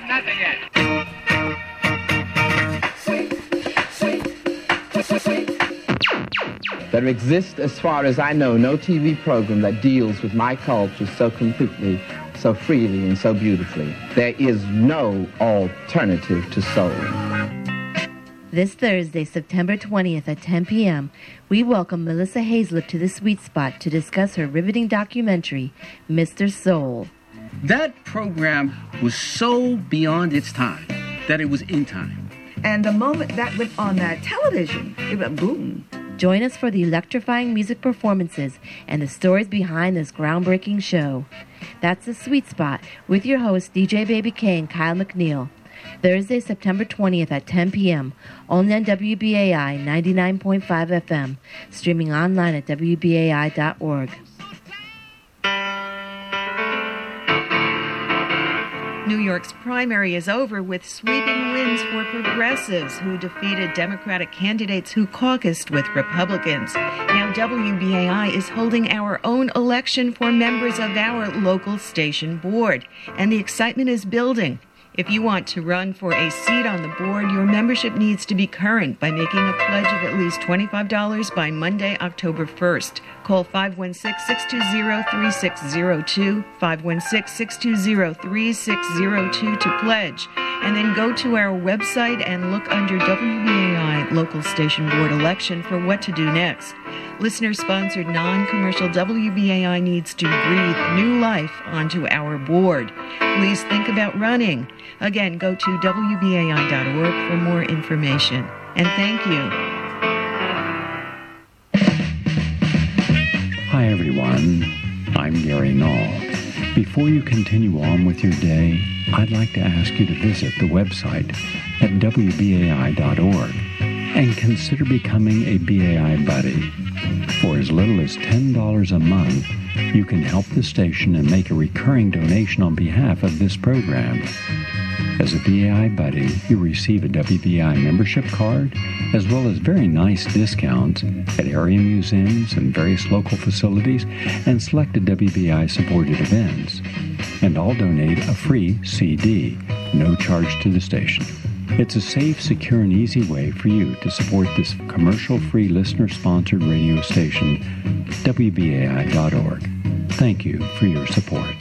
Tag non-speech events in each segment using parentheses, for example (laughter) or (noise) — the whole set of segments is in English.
heard nothing yet. There exists, as far as I know, no TV program that deals with my culture so completely, so freely, and so beautifully. There is no alternative to soul. This Thursday, September 20th at 10 p.m., we welcome Melissa Haizlip to the Sweet Spot to discuss her riveting documentary, Mr. Soul. That program was so beyond its time that it was in time. And the moment that went on that television, it went boom. Join us for the electrifying music performances and the stories behind this groundbreaking show. That's the Sweet Spot with your hosts DJ Baby K and Kyle McNeil. Thursday, September 20th at 10 p.m. only on WBAI 99.5 FM, streaming online at WBAI.org. New York's primary is over with sweeping wins for progressives who defeated Democratic candidates who caucused with Republicans. Now, WBAI is holding our own election for members of our local station board, and the excitement is building. If you want to run for a seat on the board, your membership needs to be current by making a pledge of at least $25 by Monday, October 1st. Call 516-620-3602, 516-620-3602 to pledge, and then go to our website and look under WBAI Local Station Board Election for what to do next. Listener-sponsored non-commercial WBAI needs to breathe new life onto our board. Please think about running. Again, go to WBAI.org for more information. And thank you. Hi, everyone. I'm Gary Null. Before you continue on with your day, I'd like to ask you to visit the website at WBAI.org and consider becoming a BAI buddy. For as little as $10 a month, you can help the station and make a recurring donation on behalf of this program. As a BAI buddy, you receive a WBAI membership card, as well as very nice discounts at area museums and various local facilities and selected WBAI supported events. And I'll donate a free CD, no charge to the station. It's a safe, secure, and easy way for you to support this commercial-free listener-sponsored radio station, WBAI.org. Thank you for your support.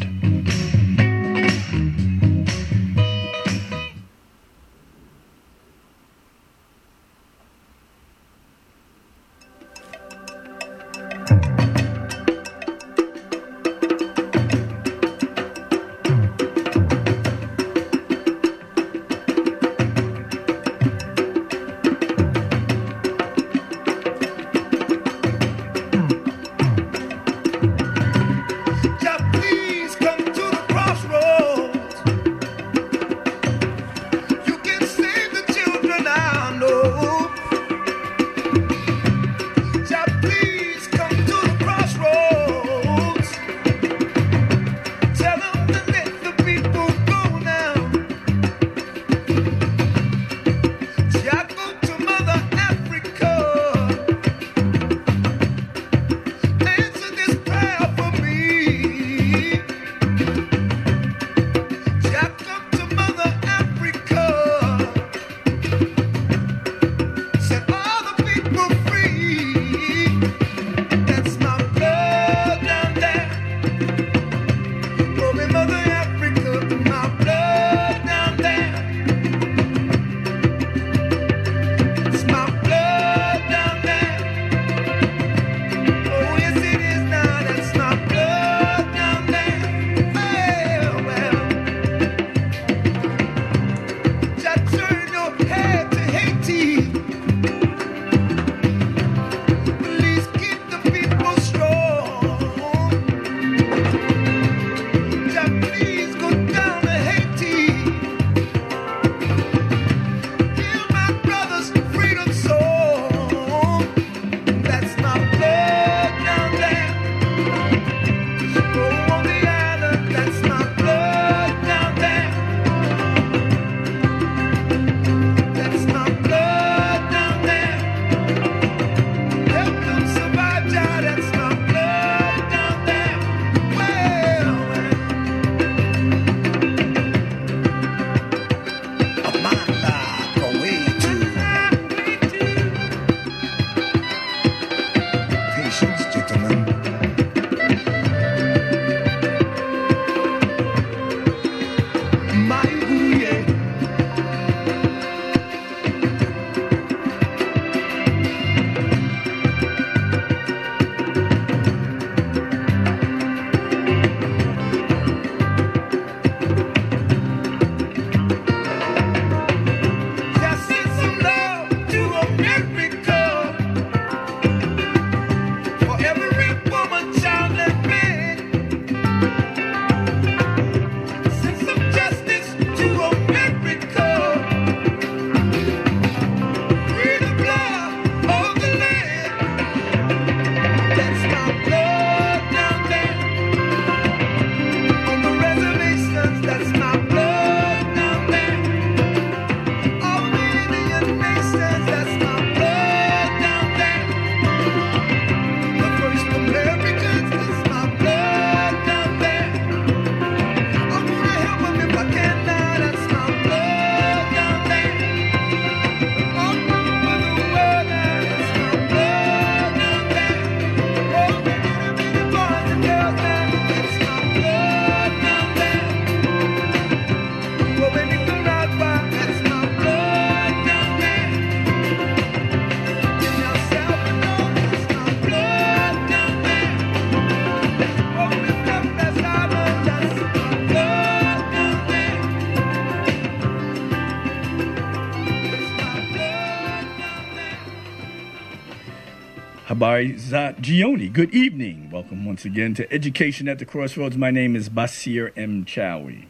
Rabbi Gioni. Good evening. Welcome once again to Education at the Crossroads. My name is Basir Mchawi.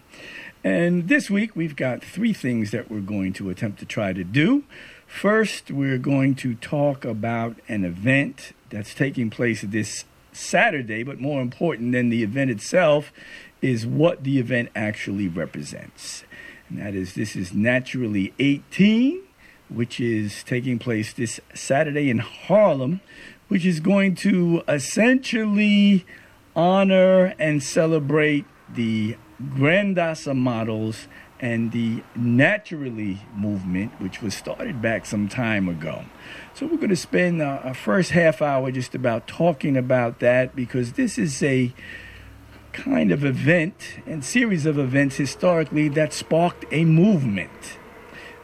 And this week we've got three things that we're going to attempt to try to do. First, we're going to talk about an event that's taking place this Saturday, but more important than the event itself is what the event actually represents. And that is, this is Naturally 18, which is taking place this Saturday in Harlem, which is going to essentially honor and celebrate the Grandassa models and the Naturally movement, which was started back some time ago. So we're going to spend uh, our first half hour just about talking about that because this is a kind of event and series of events historically that sparked a movement.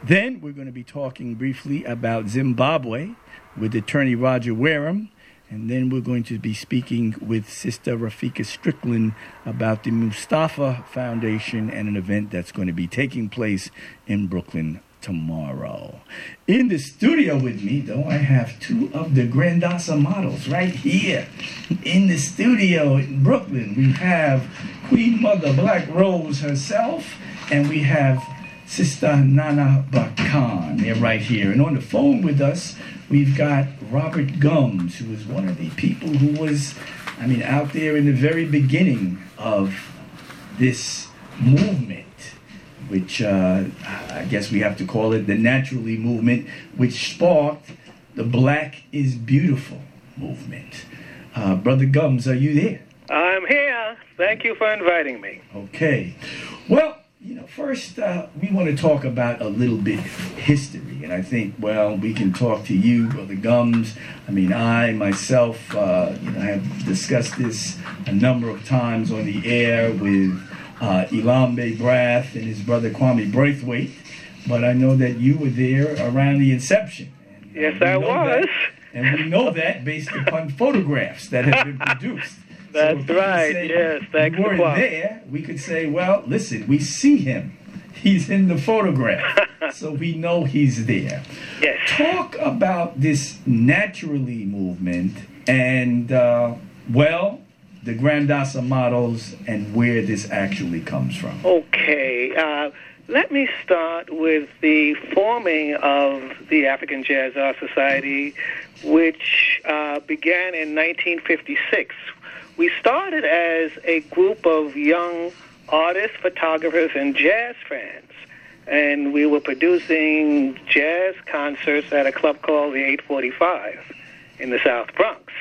Then we're going to be talking briefly about Zimbabwe with attorney Roger Wareham. And then we're going to be speaking with Sister Rafika Strickland about the Mustafa Foundation and an event that's going to be taking place in Brooklyn tomorrow. In the studio with me, though, I have two of the Grandassa models right here in the studio in Brooklyn. We have Queen Mother Black Rose herself, and we have Sister Nana Bakan. They're right here. And on the phone with us, we've got Robert Gumbs, who is one of the people who was, I mean, out there in the very beginning of this movement which uh, I guess we have to call it the Naturally movement, which sparked the Black is Beautiful movement. Uh, Brother Gumbs, are you there? I'm here. Thank you for inviting me. Okay. Well, you know, first uh, we want to talk about a little bit of history, and I think, well, we can talk to you, Brother Gumbs. I mean, I myself, uh, you know, have discussed this a number of times on the air with uh, Elombe Brath and his brother Kwame Brathwaite, but I know that you were there around the inception. And, yes, I was. That, and we know that based upon photographs that have been (laughs) produced. That's so right. Say, yes, thanks. We weren't there. We could say, well, listen, we see him. He's in the photograph, (laughs) so we know he's there. Yes. Talk about this naturally movement and, uh, well, the Grandassa models and where this actually comes from. Okay. Uh, let me start with the forming of the African Jazz Art Society, which uh, began in 1956. We started as a group of young artists, photographers, and jazz fans. And we were producing jazz concerts at a club called the 845 in the South Bronx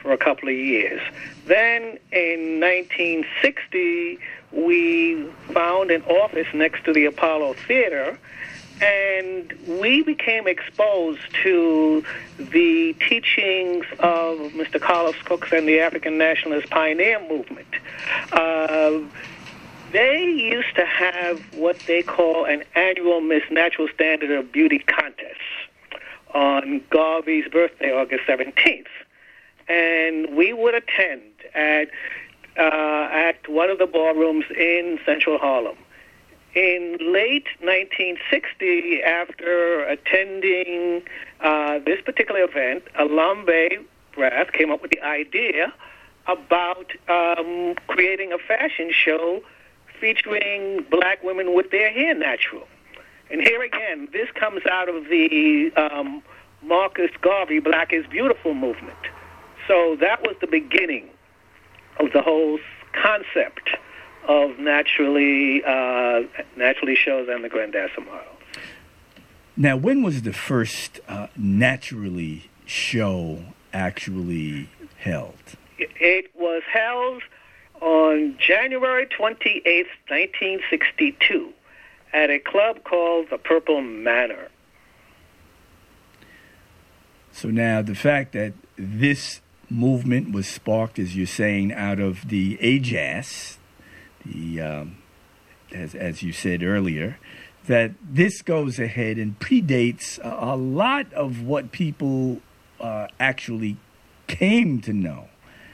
for a couple of years. Then in 1960, we found an office next to the Apollo Theater, and we became exposed to the teachings of Mr. Carlos Cooks and the African Nationalist Pioneer Movement. Uh, they used to have what they call an annual Miss Natural Standard of Beauty contest on Garvey's birthday, August 17th and we would attend at uh, at one of the ballrooms in Central Harlem. In late 1960, after attending uh, this particular event, Elombe Brath came up with the idea about um, creating a fashion show featuring black women with their hair natural. And here again, this comes out of the um, Marcus Garvey Black is Beautiful movement. So that was the beginning of the whole concept of naturally uh, naturally shows and the Grandassa model. Now, when was the first uh, naturally show actually held? It was held on January 28th, 1962, at a club called the Purple Manor. So now the fact that this movement was sparked, as you're saying, out of the AJAS, the um, as as you said earlier, that this goes ahead and predates a, a lot of what people uh, actually came to know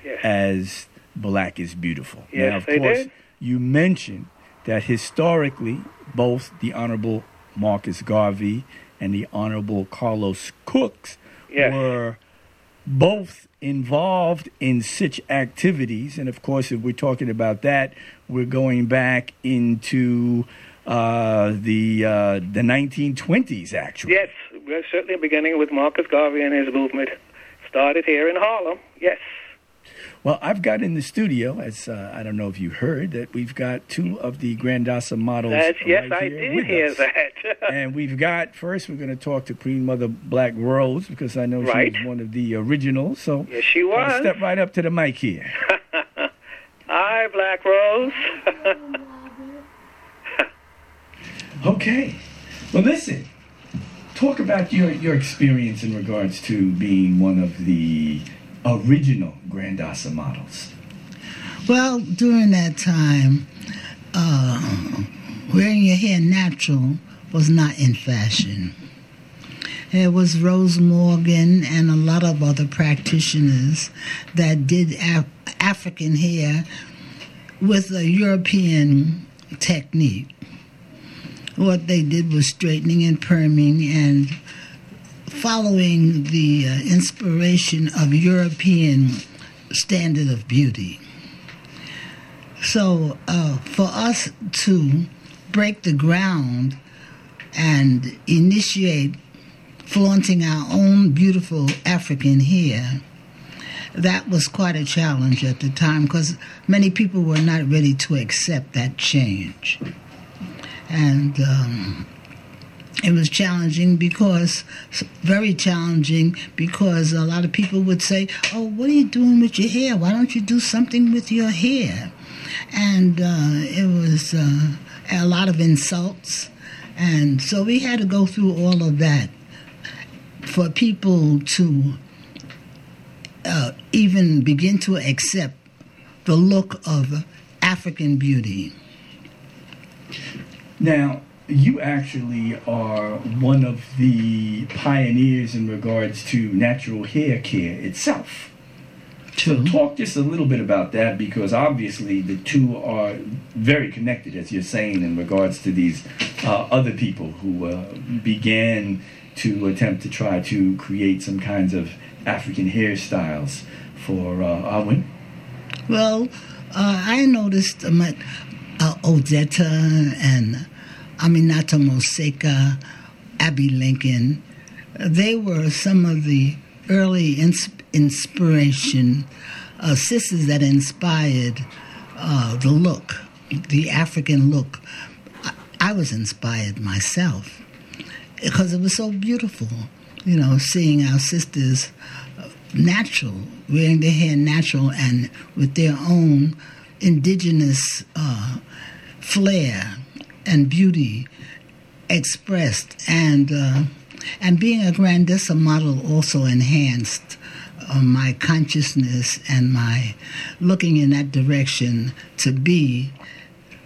yes. as black is beautiful. Yes, now, of they course, did. you mentioned that historically, both the Honorable Marcus Garvey and the Honorable Carlos Cooks yes. were both involved in such activities. And of course, if we're talking about that, we're going back into uh, the uh, the 1920s, actually. Yes, we're certainly beginning with Marcus Garvey and his movement. Started here in Harlem. Yes. Well, I've got in the studio, as uh, I don't know if you heard, that we've got two of the Grandassa models. That's, yes, right I here did hear us. that. (laughs) and we've got first we're going to talk to Queen Mother Black Rose because I know Right. she was one of the originals. So yes, she was. step right up to the mic here. (laughs) Hi, Black Rose. (laughs) Okay. Well, listen. Talk about your, your experience in regards to being one of the original Grandassa models. Well, during that time, uh, wearing your hair natural was not in fashion. It was Rose Morgan and a lot of other practitioners that did Af- African hair with a European technique. What they did was straightening and perming and following the uh, inspiration of European standard of beauty. So, uh, for us to break the ground and initiate flaunting our own beautiful African hair, that was quite a challenge at the time because many people were not ready to accept that change. And um, it was challenging because, very challenging because a lot of people would say, Oh, what are you doing with your hair? Why don't you do something with your hair? And uh, it was uh, a lot of insults. And so we had to go through all of that for people to uh, even begin to accept the look of African beauty. Now, you actually are one of the pioneers in regards to natural hair care itself. So, talk just a little bit about that because obviously the two are very connected, as you're saying, in regards to these uh, other people who uh, began to attempt to try to create some kinds of African hairstyles for uh, our women. Well, uh, I noticed um, uh, Odetta and Aminata Moseka, Abbey Lincoln, they were some of the early ins- inspiration uh, sisters that inspired uh, the look, the African look. I, I was inspired myself because it was so beautiful, you know, seeing our sisters uh, natural, wearing their hair natural and with their own indigenous uh, flair and beauty expressed, and uh, and being a Grandassa model also enhanced uh, my consciousness and my looking in that direction to be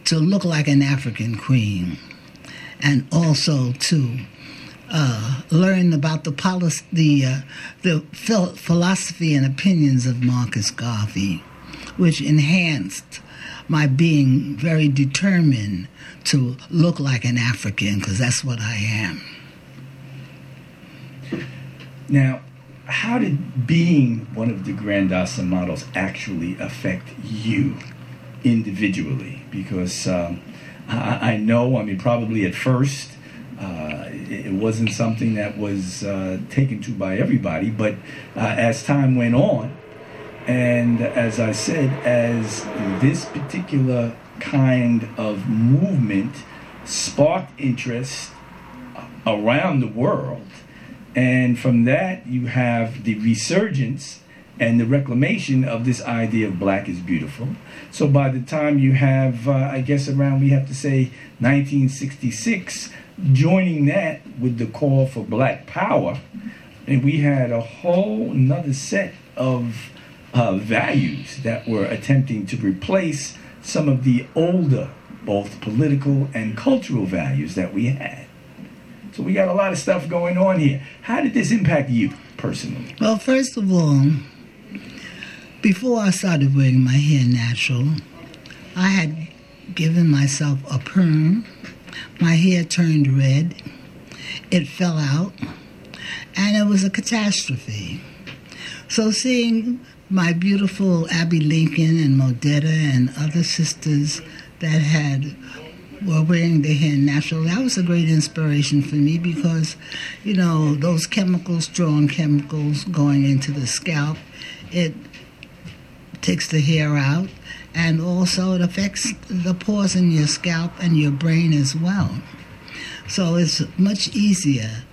to look like an African queen, and also to uh, learn about the policy, the uh, the philosophy and opinions of Marcus Garvey, which enhanced my being very determined to look like an African because that's what I am. Now, how did being one of the Grandassa models actually affect you individually? Because um, I, I know, I mean, probably at first uh, it, it wasn't something that was uh, taken to by everybody, but uh, as time went on, and as I said, as this particular kind of movement sparked interest around the world, and from that, you have the resurgence and the reclamation of this idea of black is beautiful. So by the time you have, uh, I guess, around, we have to say 1966, joining that with the call for black power, and we had a whole another set of uh, values that were attempting to replace some of the older, both political and cultural values that we had. So we got a lot of stuff going on here. How did this impact you personally? Well, first of all, before I started wearing my hair natural, I had given myself a perm. My hair turned red. It fell out, and it was a catastrophe. So seeing my beautiful Abbey Lincoln and Modetta and other sisters that had were wearing their hair natural, that was a great inspiration for me because, you know, those chemicals, strong chemicals going into the scalp, it takes the hair out and also it affects the pores in your scalp and your brain as well. So it's much easier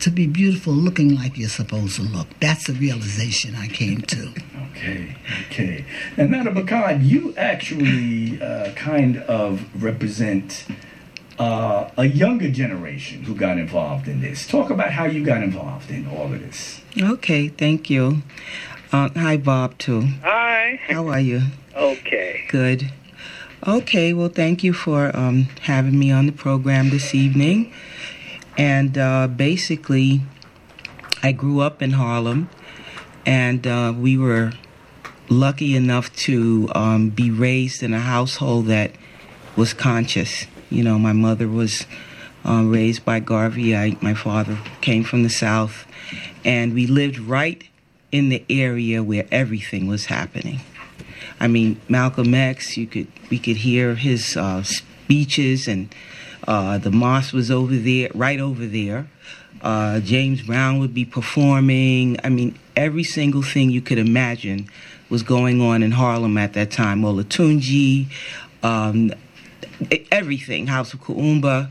to be beautiful looking like you're supposed to look. That's the realization I came to. (laughs) Okay, okay. And Nana Bakan, you actually uh, kind of represent uh, a younger generation who got involved in this. Talk about how you got involved in all of this. Okay, thank you. Uh, hi, Bob, too. Hi. How are you? Okay. Good. Okay, well, thank you for um, having me on the program this evening. And uh, basically, I grew up in Harlem, and uh, we were lucky enough to um, be raised in a household that was conscious. You know, my mother was uh, raised by Garveyite. My father came from the South, and we lived right in the area where everything was happening. I mean, Malcolm X, you could we could hear his uh, speeches, and uh, the mosque was over there, right over there. Uh, James Brown would be performing. I mean, every single thing you could imagine was going on in Harlem at that time. Olatunji, um, everything, House of Kuumba,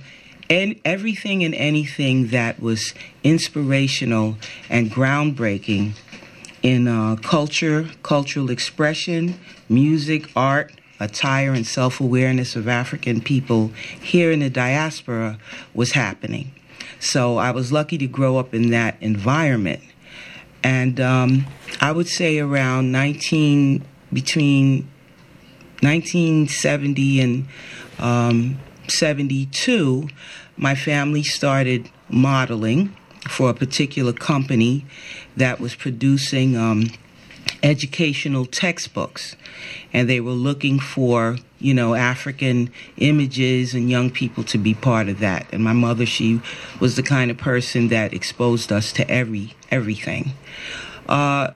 and everything and anything that was inspirational and groundbreaking in uh, culture, cultural expression, music, art, attire, and self awareness of African people here in the diaspora was happening. So I was lucky to grow up in that environment. And um, I would say around 19, between 1970 and um, 72, my family started modeling for a particular company that was producing um, educational textbooks. And they were looking for, you know, African images and young people to be part of that. And my mother, she was the kind of person that exposed us to every everything. Uh,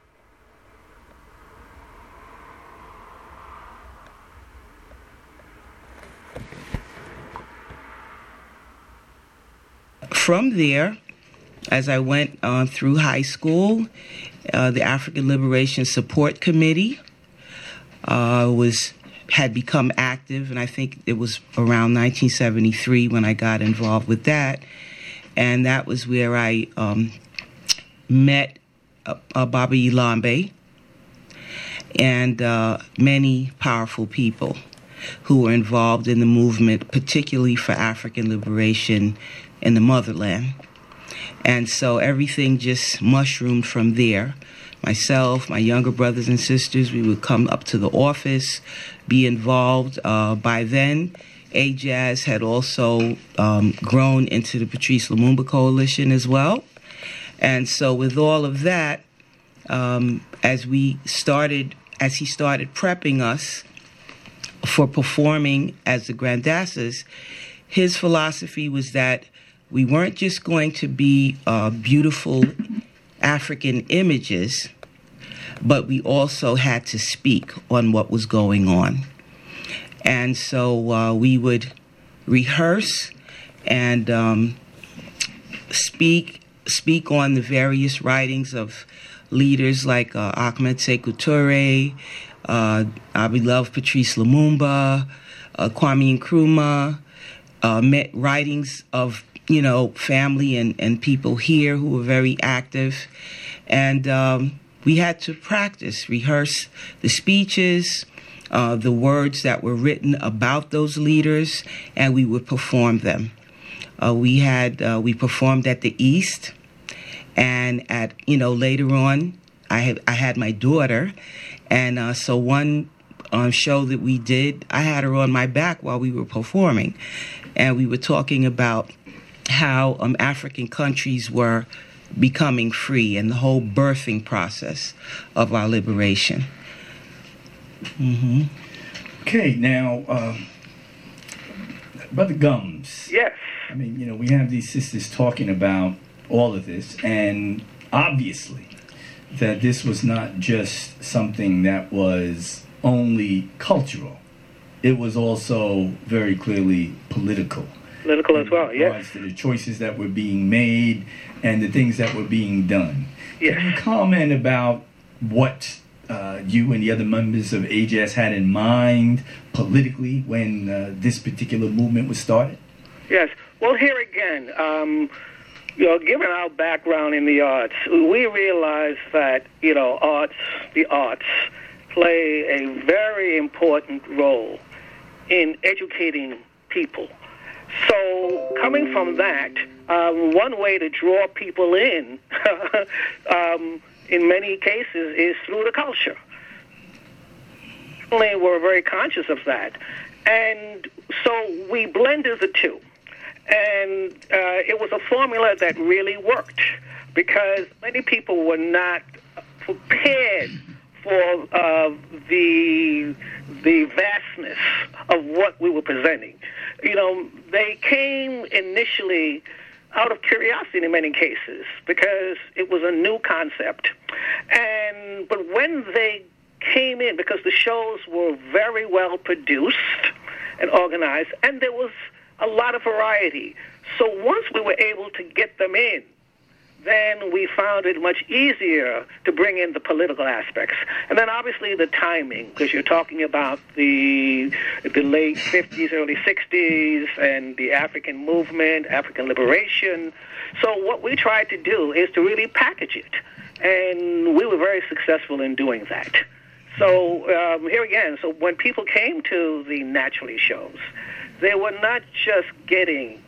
from there, as I went uh, through high school, uh, the African Liberation Support Committee uh, was had become active, and I think it was around 1973 when I got involved with that, and that was where I um, met uh, uh Baba Elombe and uh, many powerful people who were involved in the movement, particularly for African liberation in the motherland. And so everything just mushroomed from there. Myself, my younger brothers and sisters, we would come up to the office, be involved. Uh, by then, AJAZ had also um, grown into the Patrice Lumumba Coalition as well. And so, with all of that, um, as we started, as he started prepping us for performing as the Grandasses, his philosophy was that we weren't just going to be uh, beautiful African images, but we also had to speak on what was going on. And so uh, we would rehearse and um, speak speak on the various writings of leaders like uh, Ahmed Sekou Toure, uh, beloved Patrice Lumumba, uh, Kwame Nkrumah, uh, writings of you know, family and, and people here who were very active. And um, we had to practice, rehearse the speeches, uh, the words that were written about those leaders, and we would perform them. Uh, we had uh, we performed at the East, and at you know later on, I had I had my daughter, and uh, so one um, show that we did, I had her on my back while we were performing, and we were talking about how um, African countries were becoming free and the whole birthing process of our liberation. Mm-hmm. Okay, now, uh, Brother Gumbs. Yes. I mean, you know, we have these sisters talking about all of this, and obviously, that this was not just something that was only cultural. It was also very clearly political. Political as well, yes. to the choices that were being made and the things that were being done. Yes. Can you comment about what uh, you and the other members of AJAS had in mind politically when uh, this particular movement was started? Yes. Well, here again, um, you know, given our background in the arts, we realize that you know, arts, the arts, play a very important role in educating people. So, coming from that, um, one way to draw people in, (laughs) um, in many cases, is through the culture. Certainly, we're very conscious of that, and so we blended the two and uh, it was a formula that really worked because many people were not prepared for uh, the the vastness of what we were presenting. You know, they came initially out of curiosity in many cases because it was a new concept, and but when they came in because the shows were very well produced and organized, and there was a lot of variety. So once we were able to get them in, then we found it much easier to bring in the political aspects. And then obviously the timing, because you're talking about the the late 50s, early 60s, and the African movement, African liberation. So what we tried to do is to really package it, and we were very successful in doing that. So um, here again, so when people came to the Naturally shows, they were not just getting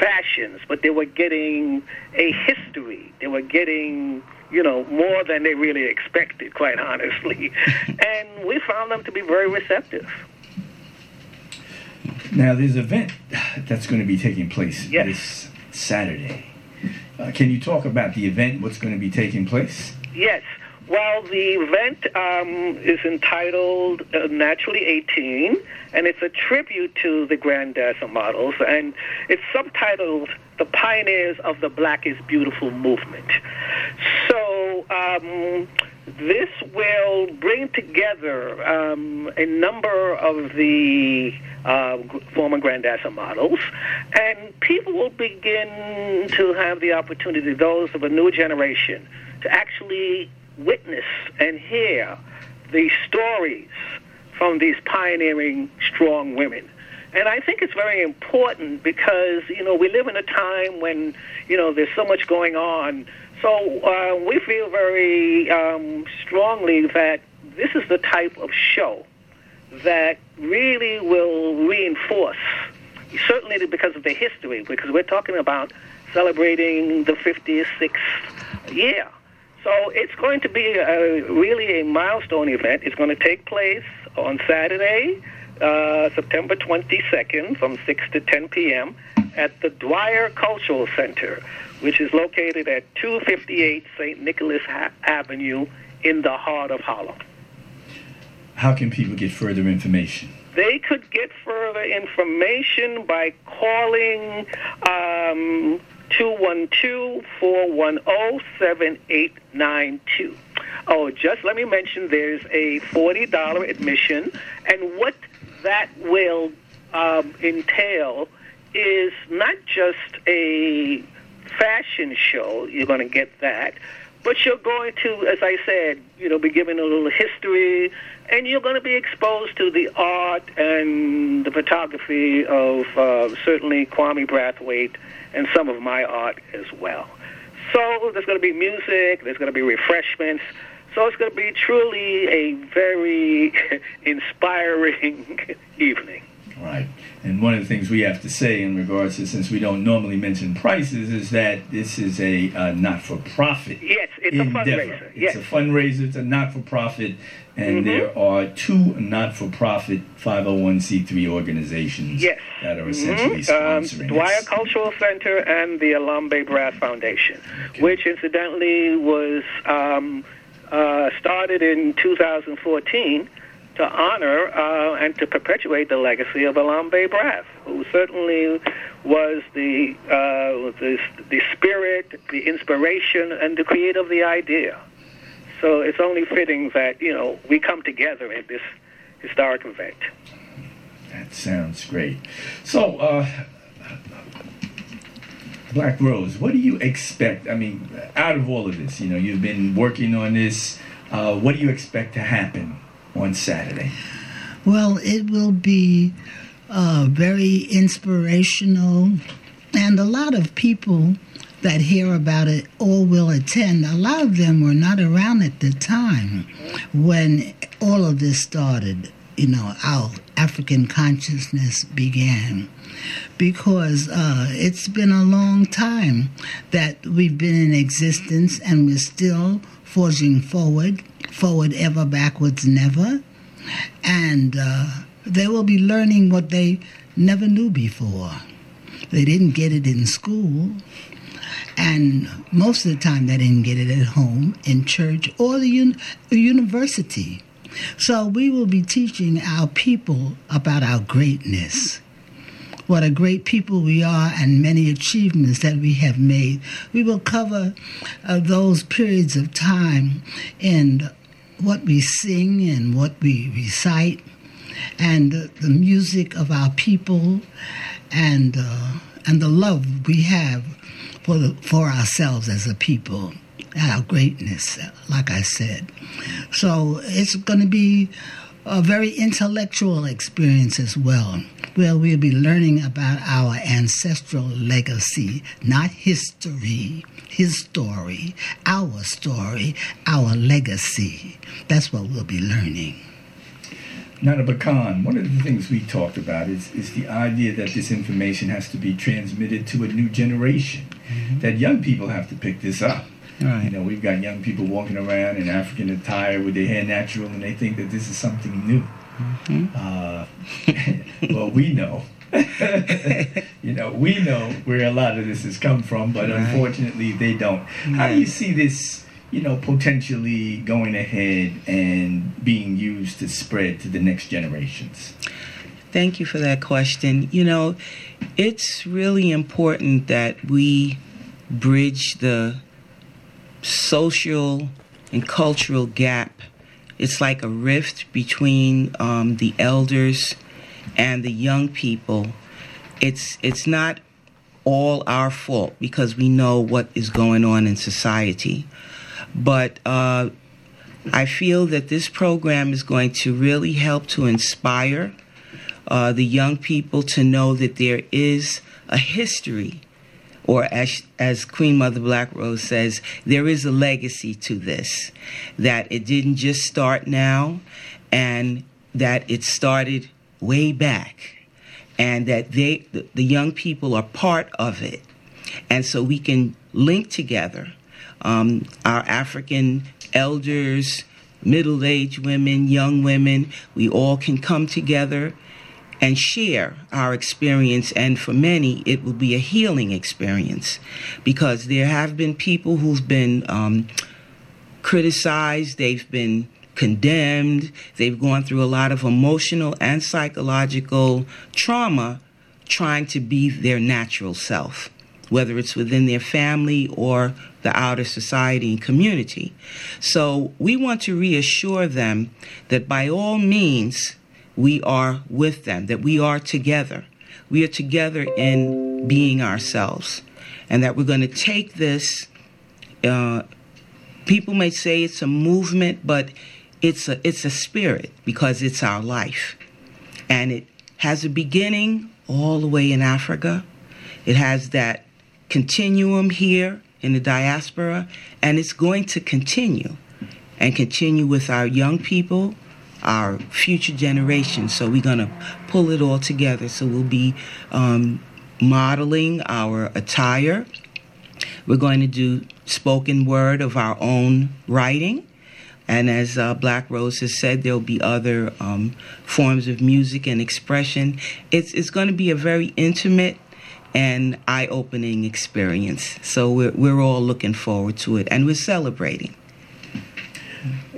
fashions, but they were getting a history. They were getting, you know, more than they really expected, quite honestly. (laughs) and we found them to be very receptive. Now, there's an event that's going to be taking place Yes. this Saturday. Uh, can you talk about the event, what's going to be taking place? Yes. Well, the event um, is entitled uh, Naturally 18, and it's a tribute to the Grand Grandassa models, and it's subtitled The Pioneers of the Black is Beautiful movement. So, um, this will bring together um, a number of the uh, former Grandassa models, and people will begin to have the opportunity, those of a new generation, to actually witness and hear the stories from these pioneering, strong women. And I think it's very important because, you know, we live in a time when, you know, there's so much going on. So uh, we feel very um, strongly that this is the type of show that really will reinforce, certainly because of the history, because we're talking about celebrating the 56th year. So it's going to be a, really a milestone event. It's going to take place on Saturday, uh, September 22nd, from 6 to 10 p.m. at the Dwyer Cultural Center, which is located at 258 St. Nicholas ha- Avenue in the heart of Harlem. How can people get further information? They could get further information by calling um, 212-410-7892. Oh, just let me mention there's a $40 admission, and what that will um, entail is not just a fashion show, you're going to get that, but you're going to, as I said, you know, be given a little history, and you're going to be exposed to the art and the photography of uh, certainly Kwame Brathwaite and some of my art as well. So there's going to be music, there's going to be refreshments. So it's going to be truly a very (laughs) inspiring (laughs) evening. Right. And one of the things we have to say in regards to, since we don't normally mention prices, is that this is a uh, not for profit Yes, it's endeavor. a fundraiser. Yes. It's a fundraiser, it's a not for profit, and Mhm. there are two not for profit 501c3 organizations Yes. that are essentially Mhm. Um, Dwyer this. Cultural Center and the Elombe Brath Foundation, which incidentally was um, uh, started in 2014 to honor uh, and to perpetuate the legacy of Elombe Brath, who certainly was the, uh, the the spirit, the inspiration, and the creator of the idea. so it's only fitting that you know we come together at this historic event. That sounds great. So, uh, Black Rose, what do you expect? I mean, out of all of this, you know, you've been working on this. Uh, what do you expect to happen on Saturday? Well, it will be uh, very inspirational, and a lot of people that hear about it all will attend. A lot of them were not around at the time when all of this started. You know, our African consciousness began because uh, it's been a long time that we've been in existence and we're still forging forward, forward ever, backwards never. And uh, they will be learning what they never knew before. They didn't get it in school. And most of the time, they didn't get it at home, in church, or the, un- the university. So we will be teaching our people about our greatness what a great people we are and many achievements that we have made. We will cover uh, those periods of time in what we sing and what we recite and uh, the music of our people and uh, and the love we have for the, for ourselves as a people our greatness like i said so it's going to be a very intellectual experience as well, where we'll be learning about our ancestral legacy, not history, his story, our story, our legacy. That's what we'll be learning. Nana Bakan, one of the things we talked about is, is the idea that this information has to be transmitted to a new generation, mm-hmm. that young people have to pick this up. Right. You know, we've got young people walking around in African attire with their hair natural, and they think that this is something new. Mm-hmm. Uh, (laughs) well, we know. (laughs) you know, we know where a lot of this has come from, but right. unfortunately, they don't. Right. How do you see this? You know, potentially going ahead and being used to spread to the next generations. Thank you for that question. You know, it's really important that we bridge the social and cultural gap. It's like a rift between um, the elders and the young people. It's it's not all our fault because we know what is going on in society, but uh, I feel that this program is going to really help to inspire uh, the young people to know that there is a history or as, as Queen Mother Black Rose says, there is a legacy to this, that it didn't just start now, and that it started way back, and that they, the, young people are part of it. And so we can link together um, our African elders, middle aged women, young women, we all can come together and share our experience. And for many, it will be a healing experience because there have been people who've been um, criticized, they've been condemned, they've gone through a lot of emotional and psychological trauma trying to be their natural self, whether it's within their family or the outer society and community. So we want to reassure them that by all means, we are with them, that we are together. We are together in being ourselves. And that we're going to take this. Uh, people may say it's a movement, but it's a, it's a spirit because it's our life. And it has a beginning all the way in Africa. It has that continuum here in the diaspora, and it's going to continue and continue with our young people our future generations. So we're going to pull it all together. So we'll be um, modeling our attire. We're going to do spoken word of our own writing. And as uh, Black Rose has said, there'll be other um, forms of music and expression. It's, it's going to be a very intimate and eye opening experience. So we're, we're all looking forward to it and we're celebrating.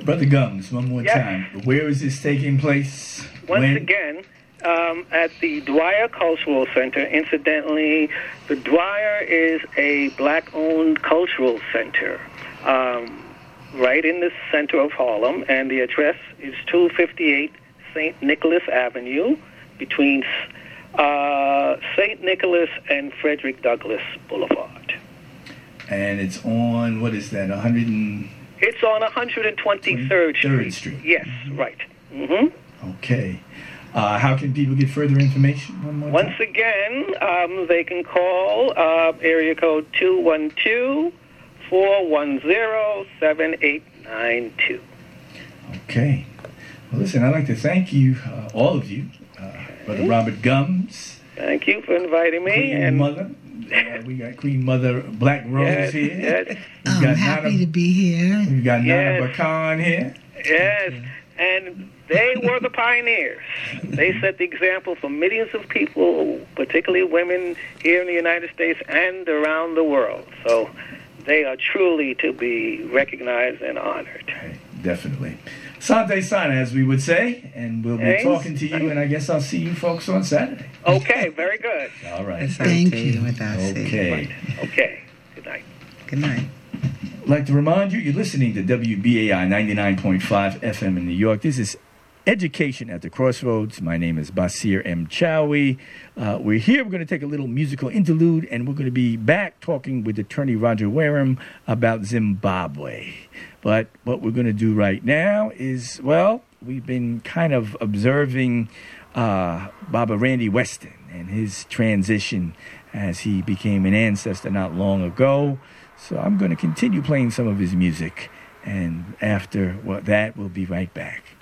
Brother Gumbs, one more yes. time. Where is this taking place? Once when? again, um, at the Dwyer Cultural Center. Incidentally, the Dwyer is a black owned cultural center. Um, right in the center of Harlem, and the address is 258 St. Nicholas Avenue between uh, St. Nicholas and Frederick Douglass Boulevard. And it's on, what is that, 100 and... It's on 123rd Street. Street. Yes, right. hmm Okay. Uh, how can people get further information? One more Once time? again, um, they can call uh, area code 212 410 7892. Okay. Well, listen, I'd like to thank you, uh, all of you, uh, Brother Robert Gumbs, Thank you for inviting me. And Mother. We got Queen Mother Black Rose Yes, here. yes. I'm got happy Nana, to be here. we've got Yes. Nana Bakan here. Yes, and they were the pioneers. They set the example for millions of people, particularly women here in the United States and around the world. So they are truly to be recognized and honored. Definitely. Sante Sana, as we would say, and we'll be Thanks. talking to you, and I guess I'll see you folks on Saturday. Okay, very good. (laughs) All right. Thank you. Okay. Okay, good night. Good night. I'd like to remind you, you're listening to WBAI 99.5 FM in New York. This is Education at the Crossroads. My name is Basir Mchawi. Uh, we're here. We're going to take a little musical interlude, and we're going to be back talking with attorney Roger Wareham about Zimbabwe. But what we're going to do right now is, well, we've been kind of observing uh, Baba Randy Weston and his transition as he became an ancestor not long ago. So I'm going to continue playing some of his music, and after what that, we'll be right back.